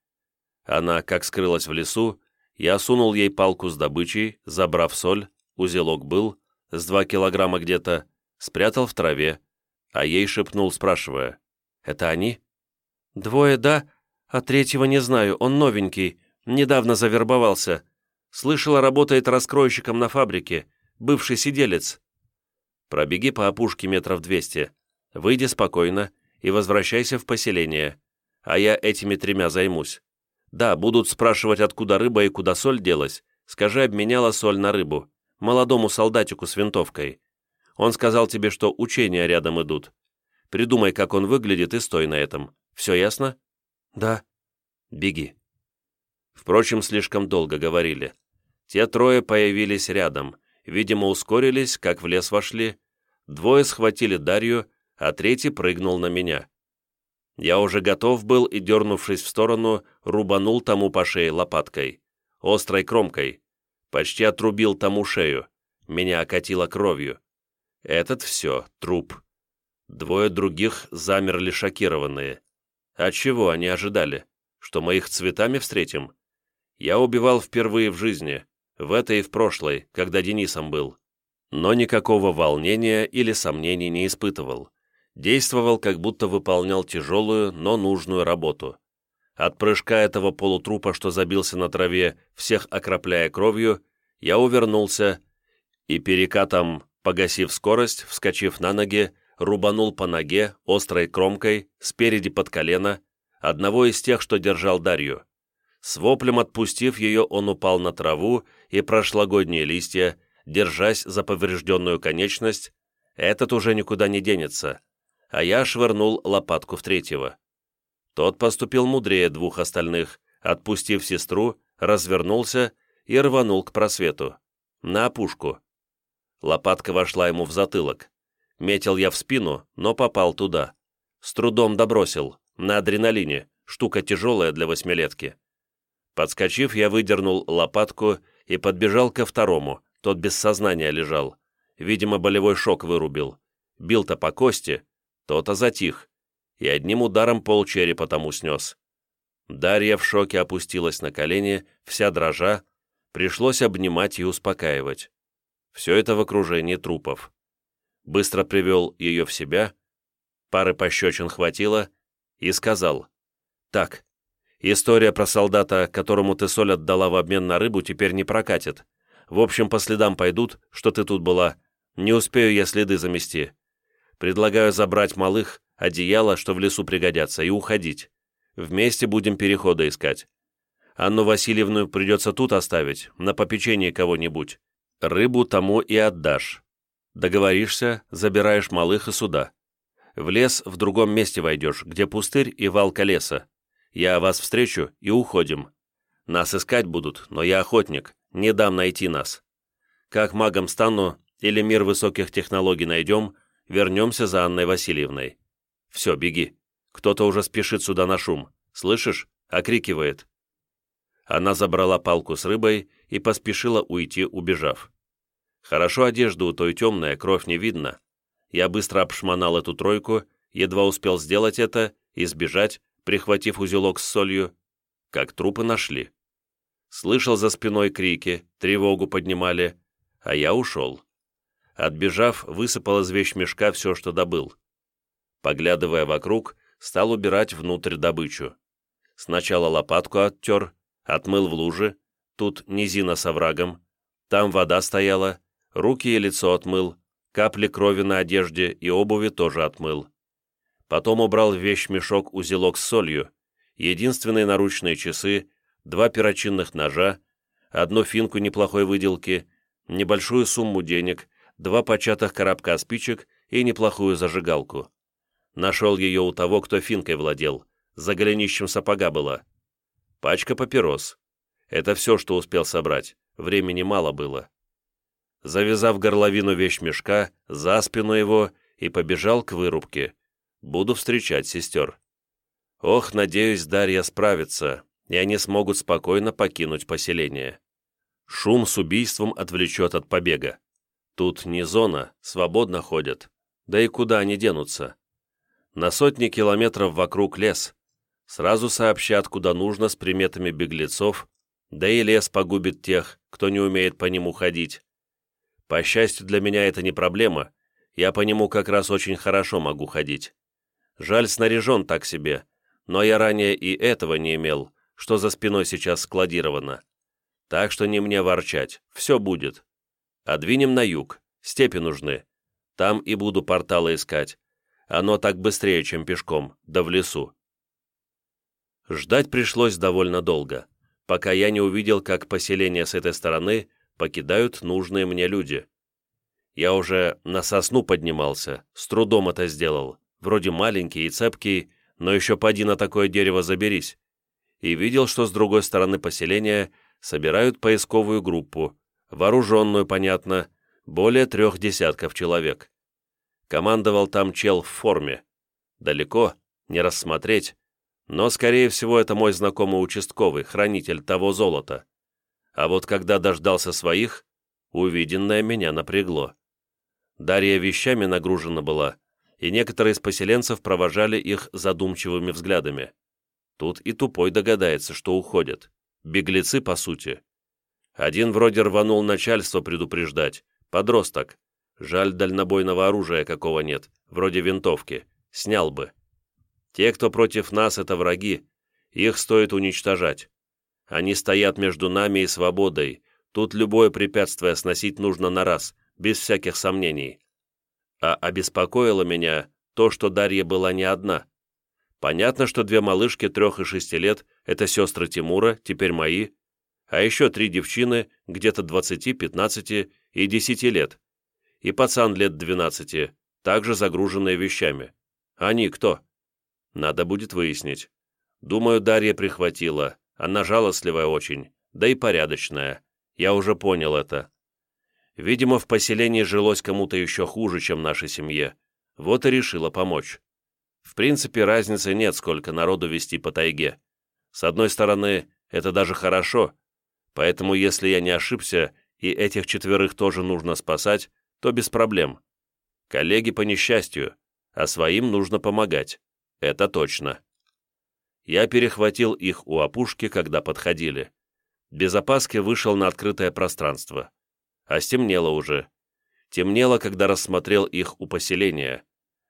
Она, как скрылась в лесу, я сунул ей палку с добычей, забрав соль, узелок был, с два килограмма где-то, спрятал в траве, а ей шепнул, спрашивая, «Это они?» «Двое, да, а третьего не знаю, он новенький, недавно завербовался. Слышала, работает раскройщиком на фабрике, бывший сиделец». «Пробеги по опушке метров двести, выйди спокойно и возвращайся в поселение, а я этими тремя займусь. Да, будут спрашивать, откуда рыба и куда соль делась, скажи, обменяла соль на рыбу, молодому солдатику с винтовкой. Он сказал тебе, что учения рядом идут. Придумай, как он выглядит, и стой на этом. Все ясно?» «Да». «Беги». Впрочем, слишком долго говорили. Те трое появились рядом, видимо, ускорились, как в лес вошли. Двое схватили Дарью, а третий прыгнул на меня. Я уже готов был и, дернувшись в сторону, рубанул тому по шее лопаткой, острой кромкой. Почти отрубил тому шею. Меня окатило кровью. Этот все, труп. Двое других замерли шокированные. А чего они ожидали? Что мы их цветами встретим? Я убивал впервые в жизни, в этой и в прошлой, когда Денисом был. Но никакого волнения или сомнений не испытывал. Действовал, как будто выполнял тяжелую, но нужную работу. От прыжка этого полутрупа, что забился на траве, всех окропляя кровью, я увернулся и перекатом Погасив скорость, вскочив на ноги, рубанул по ноге, острой кромкой, спереди под колено, одного из тех, что держал Дарью. С воплем отпустив ее, он упал на траву и прошлогодние листья, держась за поврежденную конечность, этот уже никуда не денется. а я швырнул лопатку в третьего. Тот поступил мудрее двух остальных, отпустив сестру, развернулся и рванул к просвету. На опушку. Лопатка вошла ему в затылок. Метил я в спину, но попал туда. С трудом добросил, на адреналине, штука тяжелая для восьмилетки. Подскочив, я выдернул лопатку и подбежал ко второму, тот без сознания лежал. Видимо, болевой шок вырубил. Бил-то по кости, то-то затих, и одним ударом пол черепа тому снес. Дарья в шоке опустилась на колени, вся дрожа, пришлось обнимать и успокаивать. Все это в окружении трупов. Быстро привел ее в себя, пары пощечин хватило, и сказал, «Так, история про солдата, которому ты соль отдала в обмен на рыбу, теперь не прокатит. В общем, по следам пойдут, что ты тут была. Не успею я следы замести. Предлагаю забрать малых, одеяло, что в лесу пригодятся, и уходить. Вместе будем перехода искать. Анну Васильевну придется тут оставить, на попечении кого-нибудь. Рыбу тому и отдашь. Договоришься, забираешь малых и сюда. В лес в другом месте войдешь, где пустырь и валка леса. Я вас встречу и уходим. Нас искать будут, но я охотник, не дам найти нас. Как магом стану или мир высоких технологий найдем, вернемся за Анной Васильевной. Все, беги. Кто-то уже спешит сюда на шум. Слышишь? Окрикивает. Она забрала палку с рыбой и поспешила уйти, убежав. Хорошо одежда у той темная, кровь не видно. Я быстро обшмонал эту тройку, едва успел сделать это и сбежать, прихватив узелок с солью, как трупы нашли. Слышал за спиной крики, тревогу поднимали, а я ушел. Отбежав, высыпал из вещмешка все, что добыл. Поглядывая вокруг, стал убирать внутрь добычу. Сначала лопатку оттер, отмыл в луже, тут низина с оврагом, там вода стояла, руки и лицо отмыл, капли крови на одежде и обуви тоже отмыл. Потом убрал в вещмешок узелок с солью, единственные наручные часы, два перочинных ножа, одну финку неплохой выделки, небольшую сумму денег, два початых коробка спичек и неплохую зажигалку. Нашел ее у того, кто финкой владел, за голенищем сапога была. Пачка папирос. Это все, что успел собрать, времени мало было. Завязав горловину вещмешка, за спину его и побежал к вырубке. Буду встречать сестер. Ох, надеюсь, Дарья справится, и они смогут спокойно покинуть поселение. Шум с убийством отвлечет от побега. Тут не зона, свободно ходят. Да и куда они денутся? На сотни километров вокруг лес. Сразу сообщат, куда нужно с приметами беглецов, да и лес погубит тех, кто не умеет по нему ходить. По счастью, для меня это не проблема, я по нему как раз очень хорошо могу ходить. Жаль, снаряжен так себе, но я ранее и этого не имел, что за спиной сейчас складировано. Так что не мне ворчать, все будет. А двинем на юг, степи нужны. Там и буду порталы искать, оно так быстрее, чем пешком, да в лесу. Ждать пришлось довольно долго, пока я не увидел, как поселение с этой стороны покидают нужные мне люди. Я уже на сосну поднимался, с трудом это сделал, вроде маленький и цепкий, но еще поди на такое дерево заберись, и видел, что с другой стороны поселения собирают поисковую группу, вооруженную, понятно, более трех десятков человек. Командовал там чел в форме. Далеко, не рассмотреть, но, скорее всего, это мой знакомый участковый, хранитель того золота. А вот когда дождался своих, увиденное меня напрягло. Дарья вещами нагружена была, и некоторые из поселенцев провожали их задумчивыми взглядами. Тут и тупой догадается, что уходят. Беглецы, по сути. Один вроде рванул начальство предупреждать, подросток, Жаль, дальнобойного оружия какого нет, вроде винтовки. Снял бы. Те, кто против нас, это враги. Их стоит уничтожать. Они стоят между нами и свободой. Тут любое препятствие сносить нужно на раз, без всяких сомнений. А обеспокоило меня то, что Дарья была не одна. Понятно, что две малышки трех и шести лет – это сестры Тимура, теперь мои, а еще три девчины, где-то двадцати, пятнадцати и десяти лет – и пацан лет 12, также загруженные вещами. Они кто? Надо будет выяснить. Думаю, Дарья прихватила. Она жалостливая очень, да и порядочная. Я уже понял это. Видимо, в поселении жилось кому-то еще хуже, чем нашей семье. Вот и решила помочь. В принципе, разницы нет, сколько народу вести по тайге. С одной стороны, это даже хорошо, поэтому если я не ошибся, и этих четверых тоже нужно спасать, то без проблем. Коллеги по несчастью, а своим нужно помогать. Это точно. Я перехватил их у опушки, когда подходили. Без опаски вышел на открытое пространство. А стемнело уже. Темнело, когда рассмотрел их у поселения.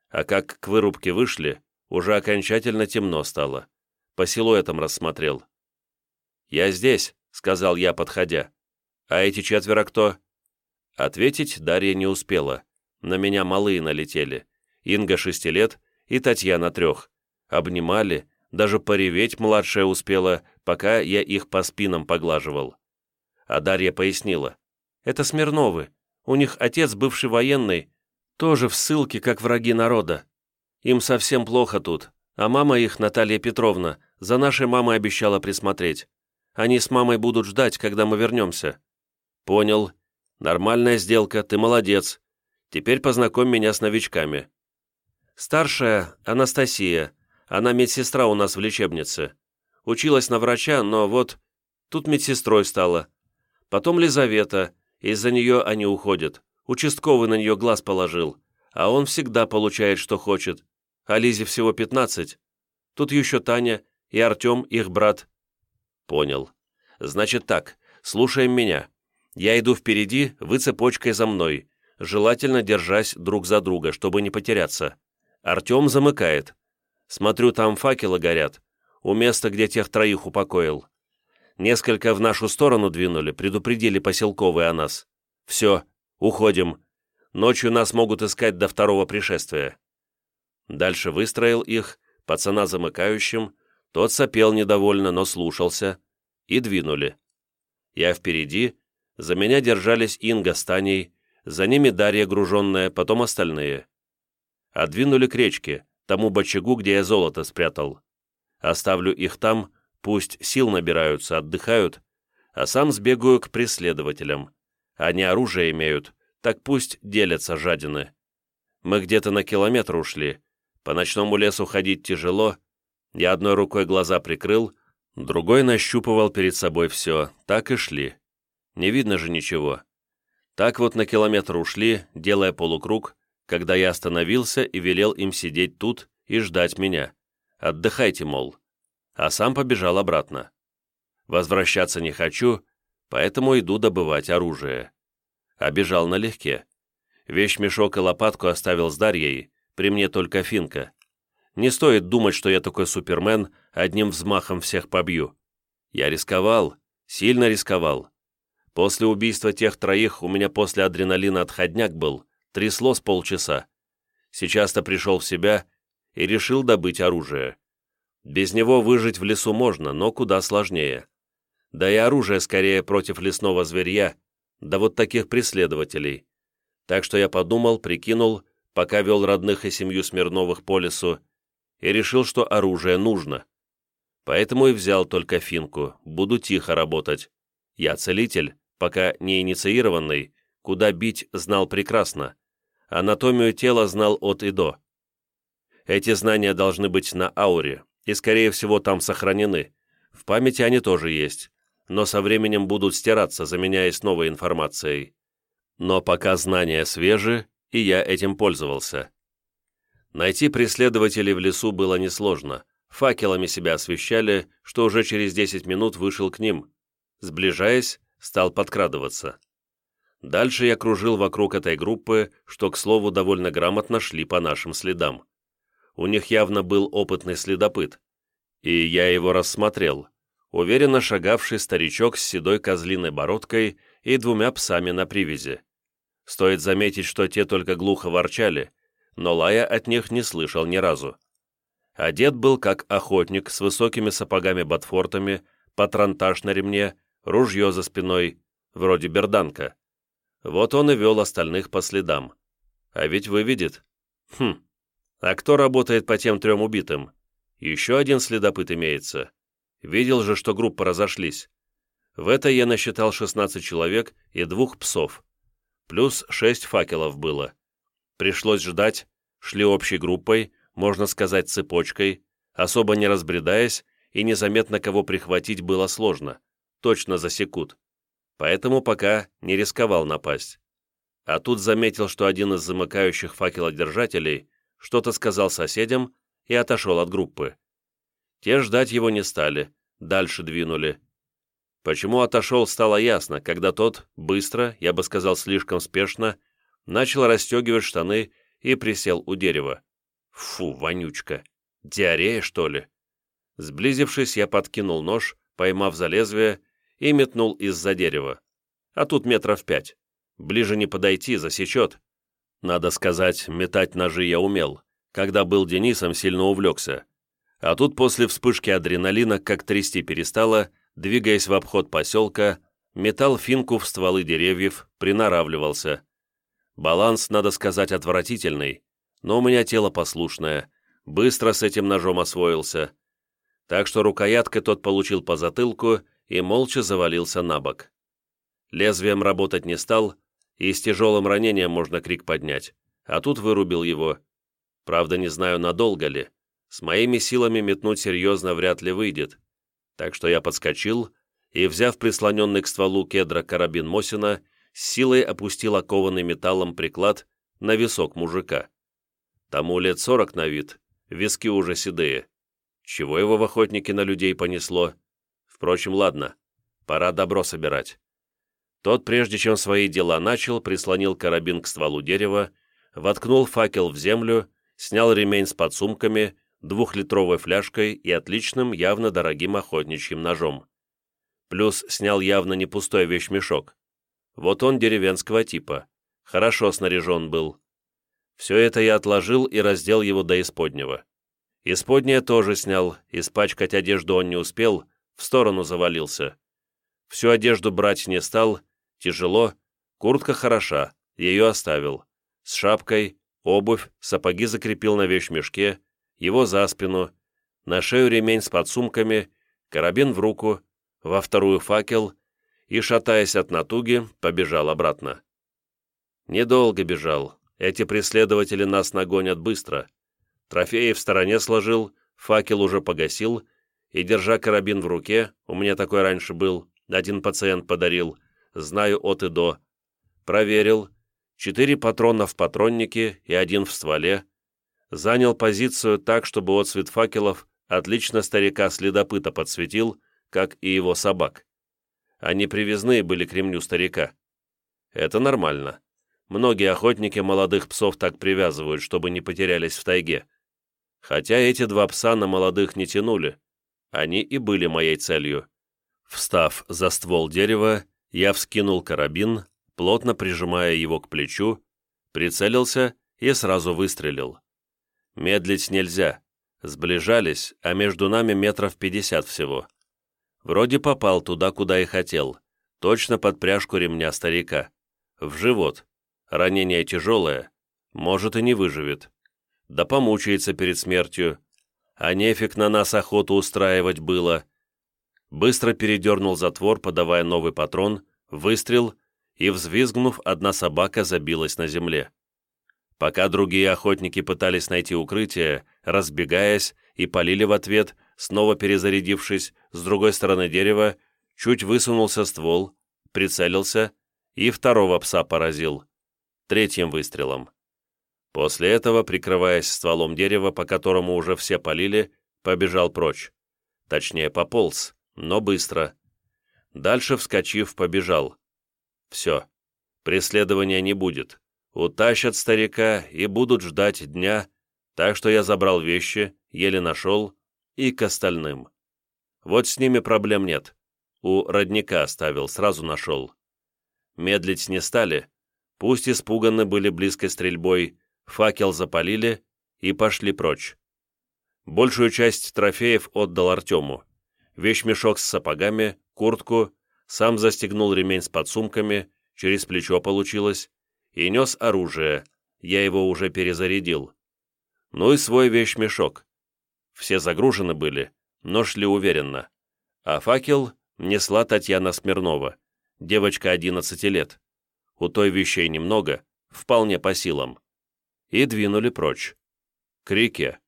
А как к вырубке вышли, уже окончательно темно стало. По силуэтам рассмотрел. «Я здесь», — сказал я, подходя. «А эти четверо кто?» Ответить Дарья не успела. На меня малые налетели. Инга шести лет и Татьяна трех. Обнимали, даже пореветь младшая успела, пока я их по спинам поглаживал. А Дарья пояснила. «Это Смирновы. У них отец, бывший военный, тоже в ссылке, как враги народа. Им совсем плохо тут, а мама их, Наталья Петровна, за нашей мамой обещала присмотреть. Они с мамой будут ждать, когда мы вернемся». «Понял. Нормальная сделка, ты молодец. Теперь познакомь меня с новичками». Старшая — Анастасия. Она медсестра у нас в лечебнице. Училась на врача, но вот тут медсестрой стала. Потом Лизавета. Из-за нее они уходят. Участковый на нее глаз положил. А он всегда получает, что хочет. А Лизе всего пятнадцать. Тут еще Таня и Артем, их брат. Понял. Значит так, слушаем меня. Я иду впереди, вы цепочкой за мной, желательно держась друг за друга, чтобы не потеряться. Артем замыкает. Смотрю, там факелы горят. У места, где тех троих упокоил. Несколько в нашу сторону двинули, предупредили поселковые о нас. Все, уходим. Ночью нас могут искать до второго пришествия. Дальше выстроил их, пацана замыкающим, тот сопел недовольно, но слушался, и двинули. Я впереди, за меня держались Инга с Таней, за ними Дарья груженная, потом остальные. А двинули к речке, тому бочагу, где я золото спрятал. Оставлю их там, пусть сил набираются, отдыхают, а сам сбегаю к преследователям. Они оружие имеют, так пусть делятся жадины. Мы где-то на километр ушли. По ночному лесу ходить тяжело, я одной рукой глаза прикрыл, другой нащупывал перед собой все, так и шли. Не видно же ничего. Так вот на километр ушли, делая полукруг, когда я остановился и велел им сидеть тут и ждать меня. Отдыхайте, мол. А сам побежал обратно. Возвращаться не хочу, поэтому иду добывать оружие. Обежал налегке. Вещмешок и лопатку оставил с Дарьей, при мне только финка. Не стоит думать, что я такой супермен, одним взмахом всех побью. Я рисковал, сильно рисковал. После убийства тех троих у меня после адреналина отходняк был, трясло с полчаса. Сейчас-то пришел в себя и решил добыть оружие. Без него выжить в лесу можно, но куда сложнее. Да и оружие скорее против лесного зверья, да вот таких преследователей. Так что я подумал, прикинул, пока вел родных и семью Смирновых по лесу, и решил, что оружие нужно. Поэтому и взял только финку, буду тихо работать. Я целитель, пока не инициированный, куда бить знал прекрасно. Анатомию тела знал от и до. Эти знания должны быть на ауре, и, скорее всего, там сохранены. В памяти они тоже есть, но со временем будут стираться, заменяясь новой информацией. Но пока знания свежи, и я этим пользовался. Найти преследователей в лесу было несложно. Факелами себя освещали, что уже через 10 минут вышел к ним. Сближаясь, стал подкрадываться. Дальше я кружил вокруг этой группы, что, к слову, довольно грамотно шли по нашим следам. У них явно был опытный следопыт. И я его рассмотрел. Уверенно шагавший старичок с седой козлиной бородкой и двумя псами на привязи. Стоит заметить, что те только глухо ворчали, но лая от них не слышал ни разу. Одет был как охотник с высокими сапогами-ботфортами, патронтаж на ремне, ружье за спиной, вроде берданка. Вот он и вел остальных по следам. А ведь выведет. Хм, А кто работает по тем трем убитым? Еще один следопыт имеется. Видел же, что группы разошлись. В это я насчитал 16 человек и двух псов. Плюс 6 факелов было. Пришлось ждать, шли общей группой, можно сказать цепочкой, особо не разбредаясь, и незаметно кого прихватить было сложно. Точно засекут. Поэтому пока не рисковал напасть. А тут заметил, что один из замыкающих факелодержателей что-то сказал соседям и отошел от группы. Те ждать его не стали, дальше двинули. Почему отошел, стало ясно, когда тот, быстро, я бы сказал слишком спешно, начал расстегивать штаны и присел у дерева. Фу, вонючка. Диарея, что ли? Сблизившись, я подкинул нож, поймав за лезвие, и метнул из-за дерева. А тут метров пять. Ближе не подойти, засечет. Надо сказать, метать ножи я умел. Когда был Денисом, сильно увлекся. А тут после вспышки адреналина как трясти перестало, двигаясь в обход поселка, метал финку в стволы деревьев, приноравливался. Баланс, надо сказать, отвратительный, но у меня тело послушное, быстро с этим ножом освоился. Так что рукояткой тот получил по затылку и молча завалился на бок. Лезвием работать не стал, и с тяжелым ранением можно крик поднять, а тут вырубил его. Правда, не знаю, надолго ли. С моими силами метнуть серьезно вряд ли выйдет. Так что я подскочил и, взяв прислоненный к стволу кедра карабин Мосина, с силой опустил окованный металлом приклад на висок мужика. Тому лет сорок на вид, виски уже седые. Чего его в охотнике на людей понесло? Впрочем, ладно, пора добро собирать. Тот, прежде чем свои дела начал, прислонил карабин к стволу дерева, воткнул факел в землю, снял ремень с подсумками, двухлитровой фляжкой и отличным, явно дорогим охотничьим ножом. Плюс снял явно не пустой вещмешок. Вот он деревенского типа. Хорошо снаряжен был. Все это я отложил и раздел его до исподнего. Исподнее тоже снял, испачкать одежду он не успел, в сторону завалился. Всю одежду брать не стал, тяжело, куртка хороша, ее оставил. С шапкой, обувь, сапоги закрепил на вещмешке, его за спину, на шею ремень с подсумками, карабин в руку, во вторую факел и, шатаясь от натуги, побежал обратно. Недолго бежал, эти преследователи нас нагонят быстро. Трофеи в стороне сложил, факел уже погасил, и, держа карабин в руке, у меня такой раньше был, один пациент подарил, знаю от и до, проверил, четыре патрона в патроннике и один в стволе, занял позицию так, чтобы отсвет факелов отлично старика-следопыта подсветил, как и его собак. Они привязные были к ремню старика. Это нормально. Многие охотники молодых псов так привязывают, чтобы не потерялись в тайге. Хотя эти два пса на молодых не тянули. Они и были моей целью. Встав за ствол дерева, я вскинул карабин, плотно прижимая его к плечу, прицелился и сразу выстрелил. Медлить нельзя. Сближались, а между нами метров пятьдесят всего. Вроде попал туда, куда и хотел. Точно под пряжку ремня старика. В живот. Ранение тяжелое. Может и не выживет. Да помучается перед смертью. А нефиг на нас охоту устраивать было. Быстро передернул затвор, подавая новый патрон, выстрел, и, взвизгнув, одна собака забилась на земле. Пока другие охотники пытались найти укрытие, разбегаясь и полили в ответ, снова перезарядившись, с другой стороны дерева, чуть высунулся ствол, прицелился и второго пса поразил. Третьим выстрелом. После этого, прикрываясь стволом дерева, по которому уже все полили, побежал прочь. Точнее, пополз, но быстро. Дальше, вскочив, побежал. Все. Преследования не будет. Утащат старика и будут ждать дня, так что я забрал вещи, еле нашел, и к остальным. Вот с ними проблем нет. У родника оставил, сразу нашел. Медлить не стали. Пусть испуганы были близкой стрельбой, факел запалили и пошли прочь. Большую часть трофеев отдал Артему. Вещмешок с сапогами, куртку, сам застегнул ремень с подсумками, через плечо получилось, и нес оружие, я его уже перезарядил. ну и свой вещмешок. Все загружены были, но шли уверенно. А факел несла Татьяна Смирнова, девочка 11 лет. У той вещей немного, вполне по силам. И двинули прочь. К реке.